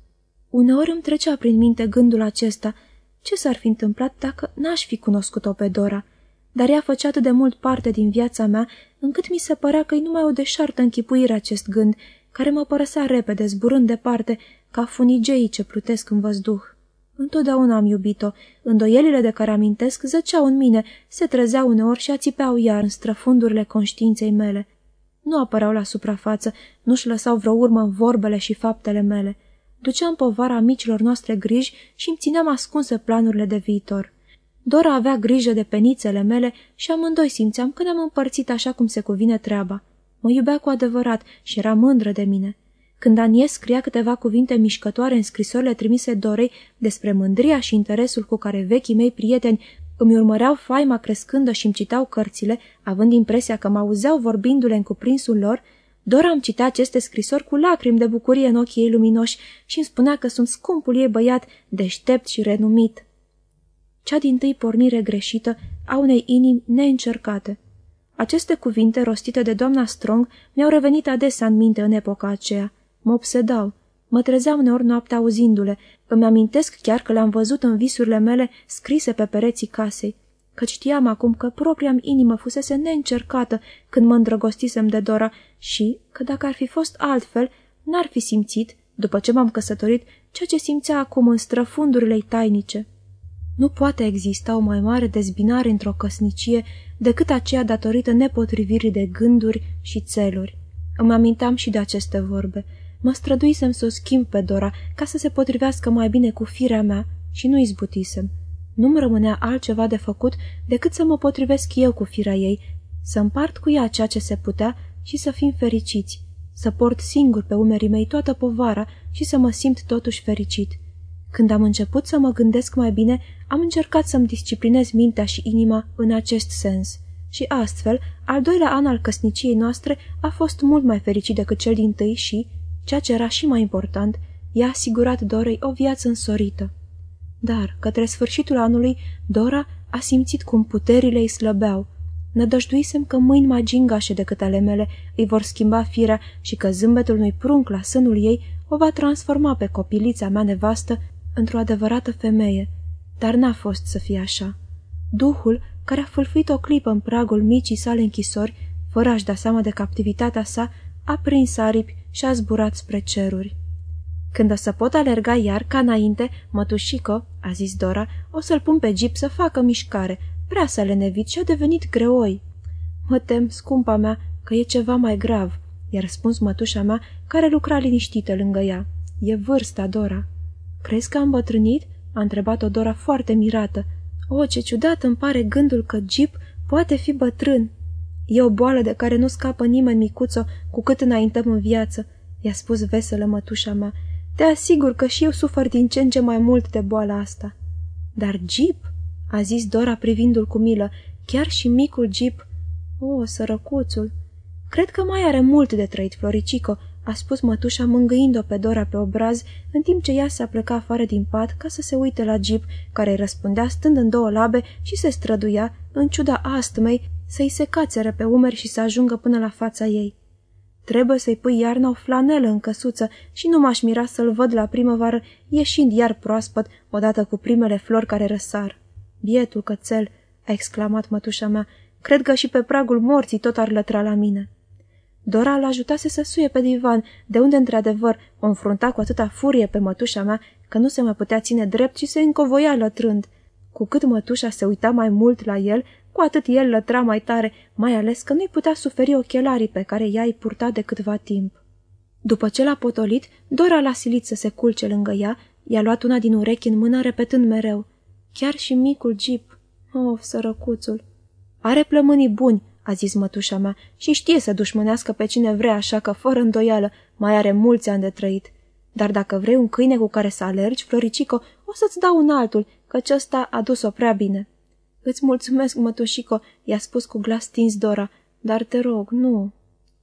Uneori îmi trecea prin minte gândul acesta, ce s-ar fi întâmplat dacă n-aș fi cunoscut-o pe Dora, dar ea făcea atât de mult parte din viața mea, încât mi se părea că-i numai o deșartă închipuire acest gând, care mă părăsea repede, zburând departe, ca funigeii ce plutesc în văzduh. Întotdeauna am iubit-o, îndoielile de care amintesc zăceau în mine, se trezeau uneori și ațipeau iar în străfundurile conștiinței mele. Nu apăreau la suprafață, nu-și lăsau vreo urmă în vorbele și faptele mele duceam povara micilor noastre griji și îmi țineam ascunse planurile de viitor. Dora avea grijă de penițele mele și amândoi simțeam că ne-am împărțit așa cum se cuvine treaba. Mă iubea cu adevărat și era mândră de mine. Când Anies scria câteva cuvinte mișcătoare în scrisorile trimise Dorei despre mândria și interesul cu care vechii mei prieteni îmi urmăreau faima crescândă și îmi citau cărțile, având impresia că mă auzeau vorbindu-le în cuprinsul lor, Dora îmi citea aceste scrisori cu lacrimi de bucurie în ochii ei luminoși și îmi spunea că sunt scumpul ei băiat, deștept și renumit. Cea din tâi pornire greșită a unei inimi neîncercate. Aceste cuvinte rostite de doamna Strong mi-au revenit adesea în minte în epoca aceea. Mă obsedau. Mă trezeam uneori noaptea auzindu-le. Îmi amintesc chiar că le-am văzut în visurile mele scrise pe pereții casei căci știam acum că propria inimă fusese neîncercată când mă îndrăgostisem de Dora și că dacă ar fi fost altfel, n-ar fi simțit, după ce m-am căsătorit, ceea ce simțea acum în străfundurile tainice. Nu poate exista o mai mare dezbinare într-o căsnicie decât aceea datorită nepotrivirii de gânduri și țeluri. Îmi amintam și de aceste vorbe. Mă străduisem să o schimb pe Dora ca să se potrivească mai bine cu firea mea și nu izbutisem. Nu-mi rămânea altceva de făcut decât să mă potrivesc eu cu firea ei, să împart cu ea ceea ce se putea și să fim fericiți, să port singur pe umerii mei toată povara și să mă simt totuși fericit. Când am început să mă gândesc mai bine, am încercat să-mi disciplinez mintea și inima în acest sens. Și astfel, al doilea an al căsniciei noastre a fost mult mai fericit decât cel din tâi și, ceea ce era și mai important, i-a asigurat Dorei o viață însorită. Dar, către sfârșitul anului, Dora a simțit cum puterile îi slăbeau. Nădăjduisem că mâini mai gingașe decât ale mele îi vor schimba firea și că zâmbetul unui prunc la sânul ei o va transforma pe copilița mea nevastă într-o adevărată femeie. Dar n-a fost să fie așa. Duhul, care a fâlfuit o clipă în pragul micii sale închisori, fără a-și da seama de captivitatea sa, a prins aripi și a zburat spre ceruri. Când o să pot alerga iar, ca înainte, mătușico, a zis Dora, o să-l pun pe Jeep să facă mișcare. Prea să lenevit și a devenit greoi. Mă tem, scumpa mea, că e ceva mai grav, i-a răspuns mătușa mea, care lucra liniștită lângă ea. E vârsta, Dora. Crezi că am bătrânit?" a întrebat-o Dora foarte mirată. O, ce ciudat îmi pare gândul că Jeep poate fi bătrân." E o boală de care nu scapă nimeni, micuțo, cu cât înaintăm în viață," i-a spus veselă mătușa mea. Te asigur că și eu sufăr din ce în ce mai mult de boala asta." Dar Jeep?" a zis Dora privindul cu milă. Chiar și micul Jeep?" O, sărăcuțul!" Cred că mai are mult de trăit, Floricico," a spus mătușa mângâind-o pe Dora pe obraz, în timp ce ea se pleca afară din pat ca să se uite la Jeep, care îi răspundea stând în două labe și se străduia, în ciuda astmei, să-i se cațere pe umeri și să ajungă până la fața ei. Trebuie să-i pui iarna o flanelă în căsuță și nu m-aș mira să-l văd la primăvară ieșind iar proaspăt, odată cu primele flori care răsar. Bietul cățel, a exclamat mătușa mea, cred că și pe pragul morții tot ar lătra la mine. Dora l ajutase să suie pe divan, de unde, într-adevăr, o înfrunta cu atâta furie pe mătușa mea că nu se mai putea ține drept și se încovoia lătrând. Cu cât mătușa se uita mai mult la el, cu atât el lătra mai tare, mai ales că nu-i putea suferi ochelarii pe care ea îi purta de câtva timp. După ce l-a potolit, Dora l-a silit să se culce lângă ea, i-a luat una din urechi în mână, repetând mereu. Chiar și micul Jeep. Of, sărăcuțul! Are plămânii buni, a zis mătușa mea, și știe să dușmânească pe cine vrea, așa că, fără îndoială, mai are mulți ani de trăit. Dar dacă vrei un câine cu care să alergi, Floricico, o să-ți dau un altul, căci ăsta a dus-o prea bine. Îți mulțumesc, mătușico, i-a spus cu glas stins Dora, dar te rog, nu.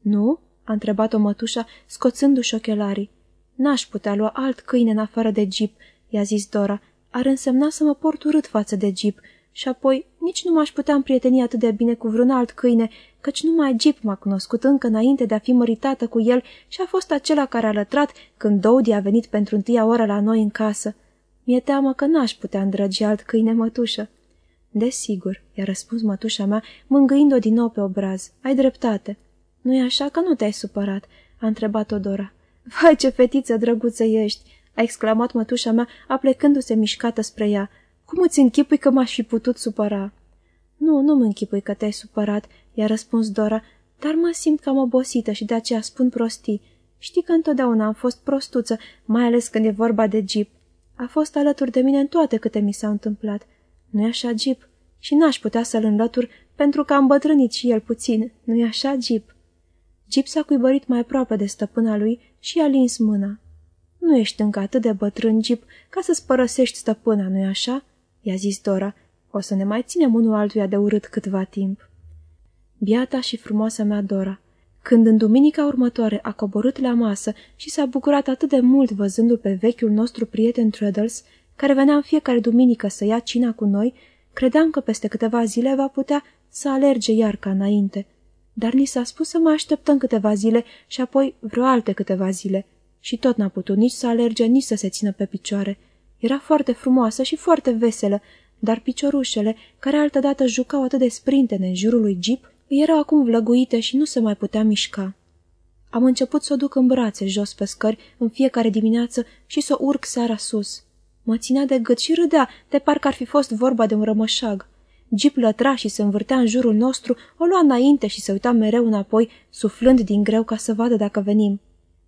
Nu? a întrebat-o mătușa, scoțându-și ochelarii. N-aș putea lua alt câine în afară de Jeep, i-a zis Dora. Ar însemna să mă port urât față de Jeep și apoi nici nu m-aș putea împrieteni atât de bine cu vreun alt câine, căci numai Jeep m-a cunoscut încă înainte de a fi măritată cu el și a fost acela care a lătrat când Dodi a venit pentru întâia oră la noi în casă. Mi-e teamă că n-aș putea îndrăgi alt câine mătușă. Desigur, i-a răspuns mătușa mea, mângâind-o din nou pe obraz. Ai dreptate. Nu-i așa că nu te-ai supărat?" a întrebat-o Dora. (laughs) Vai, ce fetiță drăguță ești!" a exclamat mătușa mea, aplecându-se mișcată spre ea. Cum îți închipui că m-aș fi putut supăra?" Nu, nu mă închipui că te-ai supărat," i-a răspuns Dora, dar mă simt cam obosită și de aceea spun prostii. Știi că întotdeauna am fost prostuță, mai ales când e vorba de Jeep. A fost alături de mine în toate câte mi s-au întâmplat. Nu-i așa, Jeep? Și n-aș putea să-l înlătur pentru că am bătrânit și el puțin. Nu-i așa, Jeep? Jeep s-a cuibărit mai aproape de stăpâna lui și i-a lins mâna. Nu ești încă atât de bătrân, Jeep, ca să-ți părăsești stăpâna, nu-i așa? I-a zis Dora. O să ne mai ținem unul altuia de urât câtva timp. Biata și frumoasa mea Dora. Când în duminica următoare a coborât la masă și s-a bucurat atât de mult văzându-l pe vechiul nostru prieten Treadles, care venea în fiecare duminică să ia cina cu noi, credeam că peste câteva zile va putea să alerge iar ca înainte. Dar ni s-a spus să mai așteptăm câteva zile și apoi vreo alte câteva zile. Și tot n-a putut nici să alerge, nici să se țină pe picioare. Era foarte frumoasă și foarte veselă, dar piciorușele, care altădată jucau atât de sprintene în jurul lui Jeep, erau acum vlăguite și nu se mai putea mișca. Am început să o duc în brațe jos pe scări în fiecare dimineață și să o urc seara sus. Mă ținea de gât și râdea, de parcă ar fi fost vorba de un rămășag. Jeep lătra și se învârtea în jurul nostru, o lua înainte și se uita mereu înapoi, suflând din greu ca să vadă dacă venim.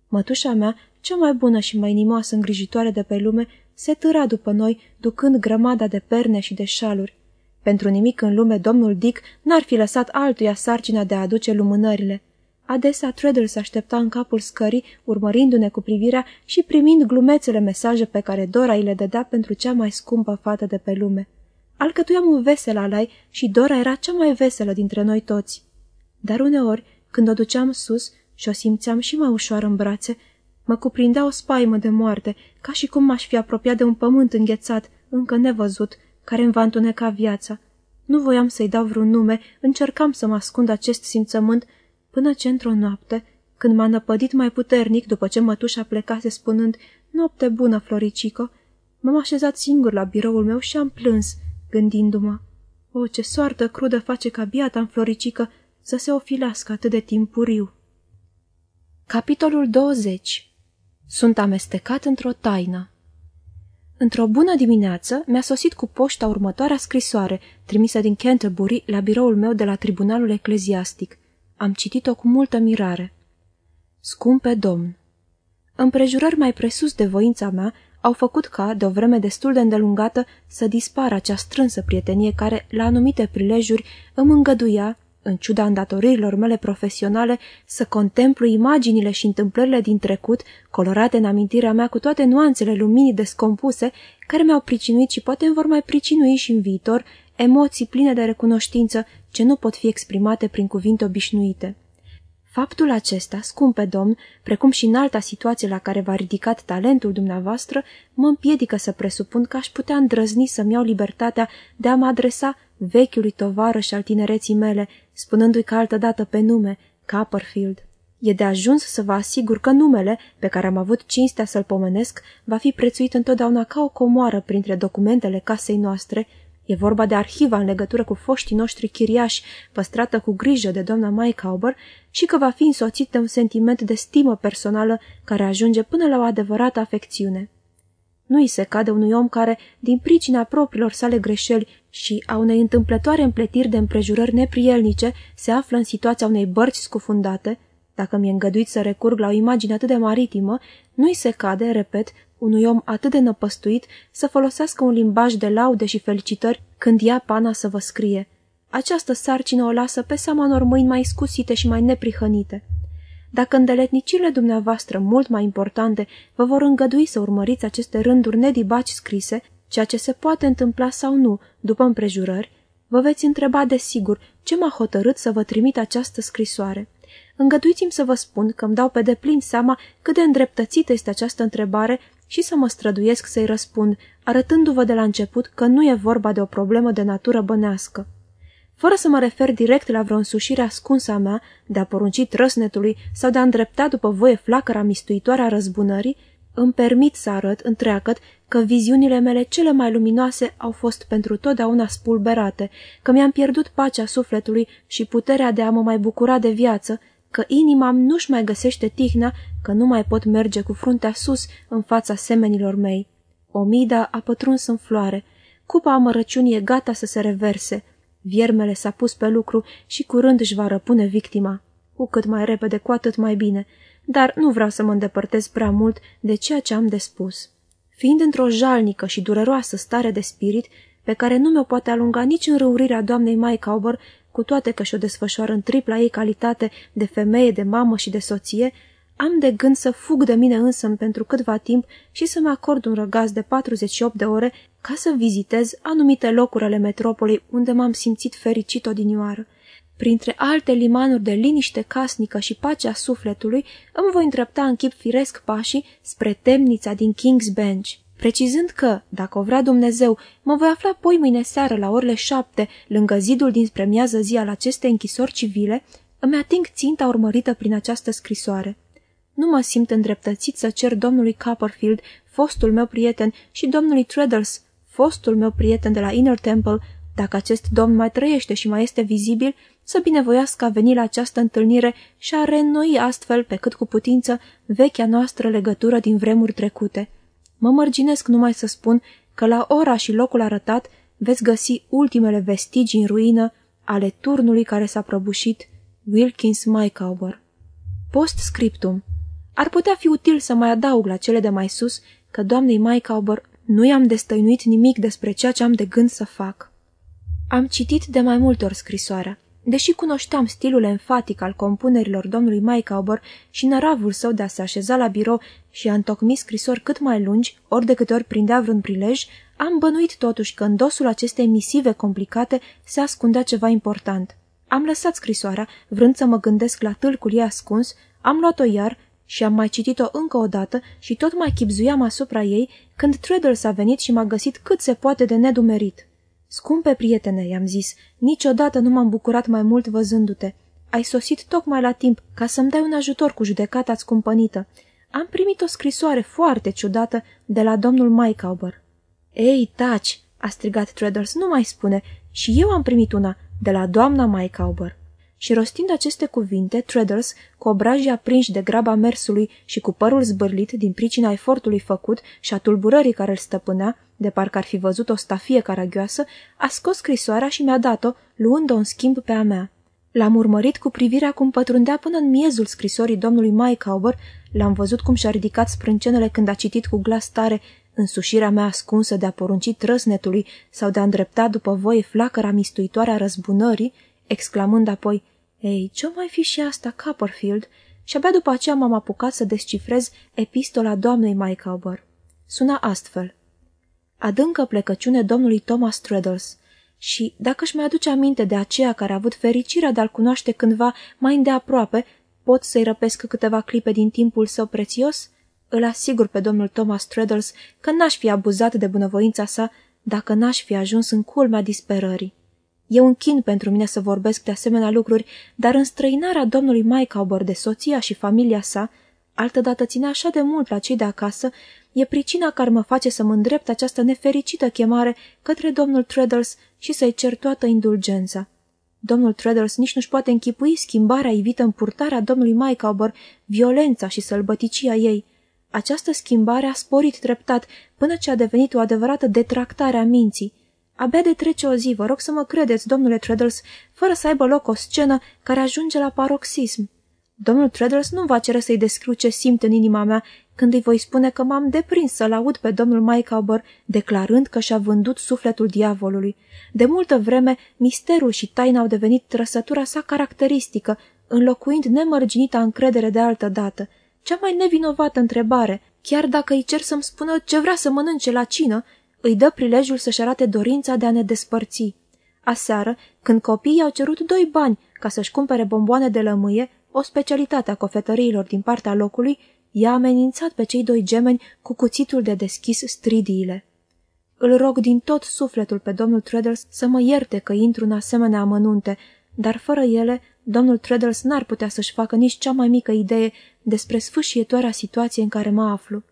Mătușa mea, cea mai bună și mai inimoasă îngrijitoare de pe lume, se târa după noi, ducând grămada de perne și de șaluri. Pentru nimic în lume domnul Dick n-ar fi lăsat altuia sarcina de a aduce lumânările. Adesea Treadle se aștepta în capul scării, urmărindu-ne cu privirea și primind glumețele mesaje pe care Dora îi le dădea pentru cea mai scumpă fată de pe lume. Alcătuiam un vesel alai și Dora era cea mai veselă dintre noi toți. Dar uneori, când o duceam sus și o simțeam și mai ușor în brațe, mă cuprindea o spaimă de moarte, ca și cum m-aș fi apropiat de un pământ înghețat, încă nevăzut, care îmi va întuneca viața. Nu voiam să-i dau vreun nume, încercam să mă ascund acest simțământ, până ce într-o noapte, când m-a năpădit mai puternic după ce mătușa plecase spunând Noapte bună, Floricico, m-am așezat singur la biroul meu și am plâns, gândindu-mă. O, ce soartă crudă face ca biata în Floricică să se ofilească atât de timpuriu. Capitolul 20 Sunt amestecat într-o taină. Într-o bună dimineață mi-a sosit cu poșta următoarea scrisoare, trimisă din Canterbury la biroul meu de la Tribunalul Ecleziastic. Am citit-o cu multă mirare. Scumpe domn, împrejurări mai presus de voința mea au făcut ca, de o vreme destul de îndelungată, să dispară acea strânsă prietenie care, la anumite prilejuri, îmi îngăduia, în ciuda îndatoririlor mele profesionale, să contemplu imaginile și întâmplările din trecut, colorate în amintirea mea cu toate nuanțele luminii descompuse, care mi-au pricinuit și poate îmi vor mai pricinui și în viitor emoții pline de recunoștință ce nu pot fi exprimate prin cuvinte obișnuite. Faptul acesta, scumpe domn, precum și în alta situație la care v-a ridicat talentul dumneavoastră, mă împiedică să presupun că aș putea îndrăzni să-mi iau libertatea de a mă adresa vechiului tovarăș al tinereții mele, spunându-i că altădată pe nume, Copperfield. E de ajuns să vă asigur că numele, pe care am avut cinstea să-l pomenesc, va fi prețuit întotdeauna ca o comoară printre documentele casei noastre. E vorba de arhiva în legătură cu foștii noștri chiriași, păstrată cu grijă de doamna Mycauber, și că va fi însoțit de un sentiment de stimă personală care ajunge până la o adevărată afecțiune. Nu îi se cade unui om care, din pricina propriilor sale greșeli și a unei întâmplătoare împletiri de împrejurări neprielnice, se află în situația unei bărci scufundate, dacă mi-e îngăduit să recurg la o imagine atât de maritimă, nu îi se cade, repet, unui om atât de năpăstuit să folosească un limbaj de laude și felicitări când ia pana să vă scrie. Această sarcină o lasă pe seama unor mâini mai scusite și mai neprihănite. Dacă îndeletnicile dumneavoastră mult mai importante vă vor îngădui să urmăriți aceste rânduri nedibaci scrise, ceea ce se poate întâmpla sau nu, după împrejurări, vă veți întreba de sigur ce m-a hotărât să vă trimit această scrisoare. Îngăduiți-mi să vă spun că îmi dau pe deplin seama cât de îndreptățită este această întrebare și să mă străduiesc să-i răspund, arătându-vă de la început că nu e vorba de o problemă de natură bănească. Fără să mă refer direct la vreo însușire ascunsă a mea de a porunci trăsnetului sau de a îndrepta după voie flacăra mistuitoare a răzbunării, îmi permit să arăt întreagăt că viziunile mele cele mai luminoase au fost pentru totdeauna spulberate, că mi-am pierdut pacea sufletului și puterea de a mă mai bucura de viață, că inima nu-și mai găsește tihna, că nu mai pot merge cu fruntea sus în fața semenilor mei. Omida a pătruns în floare, cupa amărăciunii e gata să se reverse, viermele s-a pus pe lucru și curând își va răpune victima. Cu cât mai repede, cu atât mai bine, dar nu vreau să mă îndepărtez prea mult de ceea ce am de spus. Fiind într-o jalnică și dureroasă stare de spirit, pe care nu mi-o poate alunga nici înrăurirea doamnei Maicaubăr, cu toate că și-o desfășoară în tripla ei calitate de femeie, de mamă și de soție, am de gând să fug de mine însă pentru câtva timp și să-mi acord un răgaz de 48 de ore ca să vizitez anumite locuri ale metropolei unde m-am simțit fericit odinioară. Printre alte limanuri de liniște casnică și pacea sufletului, îmi voi îndrepta în chip firesc pașii spre temnița din King's Bench precizând că, dacă o vrea Dumnezeu, mă voi afla poi mâine seară la orele șapte, lângă zidul dinspre miază zi al acestei închisori civile, îmi ating ținta urmărită prin această scrisoare. Nu mă simt îndreptățit să cer domnului Copperfield, fostul meu prieten, și domnului Treadles, fostul meu prieten de la Inner Temple, dacă acest domn mai trăiește și mai este vizibil, să binevoiască a veni la această întâlnire și a reînnoi astfel, pe cât cu putință, vechea noastră legătură din vremuri trecute. Mă mărginesc numai să spun că la ora și locul arătat veți găsi ultimele vestigii în ruină ale turnului care s-a prăbușit Wilkins Mycauber. Post scriptum. Ar putea fi util să mai adaug la cele de mai sus că doamnei Mycauber nu i-am destăinuit nimic despre ceea ce am de gând să fac. Am citit de mai multe ori scrisoarea. Deși cunoșteam stilul enfatic al compunerilor domnului Maicaubor și năravul său de a se așeza la birou și a întocmi scrisori cât mai lungi, ori de câte ori prindea vreun prilej, am bănuit totuși că în dosul acestei misive complicate se ascundea ceva important. Am lăsat scrisoarea, vrând să mă gândesc la tâlcul ei ascuns, am luat-o iar și am mai citit-o încă o dată și tot mai chipzuiam asupra ei când Treadles a venit și m-a găsit cât se poate de nedumerit. Scumpe prietene, i-am zis, niciodată nu m-am bucurat mai mult văzându-te. Ai sosit tocmai la timp ca să-mi dai un ajutor cu judecata scumpănită. Am primit o scrisoare foarte ciudată de la domnul Mycauber. Ei, taci!" a strigat Treadles, nu mai spune. Și eu am primit una, de la doamna Mycauber." Și rostind aceste cuvinte, Treadles, cu obrajii aprinși de graba mersului și cu părul zbârlit din pricina efortului făcut și a tulburării care îl stăpânea, de parcă ar fi văzut o stafie caragioasă, a scos scrisoarea și mi-a dat-o, luând-o în schimb pe a mea. L-am urmărit cu privirea cum pătrundea până în miezul scrisorii domnului Mycauber, l-am văzut cum și-a ridicat sprâncenele când a citit cu glas tare însușirea mea ascunsă de a porunci trăsnetului sau de a îndrepta după voie flacăra mistuitoare a răzbunării, exclamând apoi, Ei, ce-o mai fi și asta, Copperfield?" Și abia după aceea m-am apucat să descifrez epistola doamnei Mycauber. Suna astfel. Adâncă plecăciune domnului Thomas Treadles. Și, dacă își mai aduce aminte de aceea care a avut fericirea de a-l cunoaște cândva mai îndeaproape, pot să-i răpesc câteva clipe din timpul său prețios? Îl asigur pe domnul Thomas Treadles că n-aș fi abuzat de bunăvoința sa dacă n-aș fi ajuns în culmea disperării. E un chin pentru mine să vorbesc de asemenea lucruri, dar în străinarea domnului Mycauber de soția și familia sa, altădată ține așa de mult la cei de acasă, e pricina care mă face să mă îndrept această nefericită chemare către domnul Treadles și să-i cer toată indulgența. Domnul Treadles nici nu-și poate închipui schimbarea ivită în purtarea domnului Mycauber, violența și sălbăticia ei. Această schimbare a sporit treptat până ce a devenit o adevărată detractare a minții. Abia de trece o zi, vă rog să mă credeți, domnule Treadles, fără să aibă loc o scenă care ajunge la paroxism. Domnul Treadles nu va cere să-i descriu ce simt în inima mea când îi voi spune că m-am deprins să-l aud pe domnul Mycauber declarând că și-a vândut sufletul diavolului. De multă vreme, misterul și taina au devenit trăsătura sa caracteristică, înlocuind nemărginita încredere de altă dată. Cea mai nevinovată întrebare, chiar dacă îi cer să-mi spună ce vrea să mănânce la cină, îi dă prilejul să-și arate dorința de a ne despărți. Aseară, când copiii au cerut doi bani ca să-și cumpere bomboane de lămâie, o specialitate a cofetăriilor din partea locului, i-a amenințat pe cei doi gemeni cu cuțitul de deschis stridiile. Îl rog din tot sufletul pe domnul Treadles să mă ierte că intru în asemenea amănunte, dar fără ele, domnul Treadles n-ar putea să-și facă nici cea mai mică idee despre sfâșietoarea situație în care mă aflu.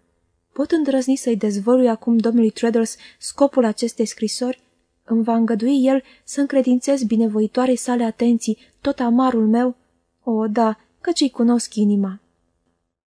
Pot îndrăzni să-i dezvălui acum domnului Treadles scopul acestei scrisori? Îmi va îngădui el să încredințez binevoitoarei sale atenții tot amarul meu? O, da, căci îi cunosc inima.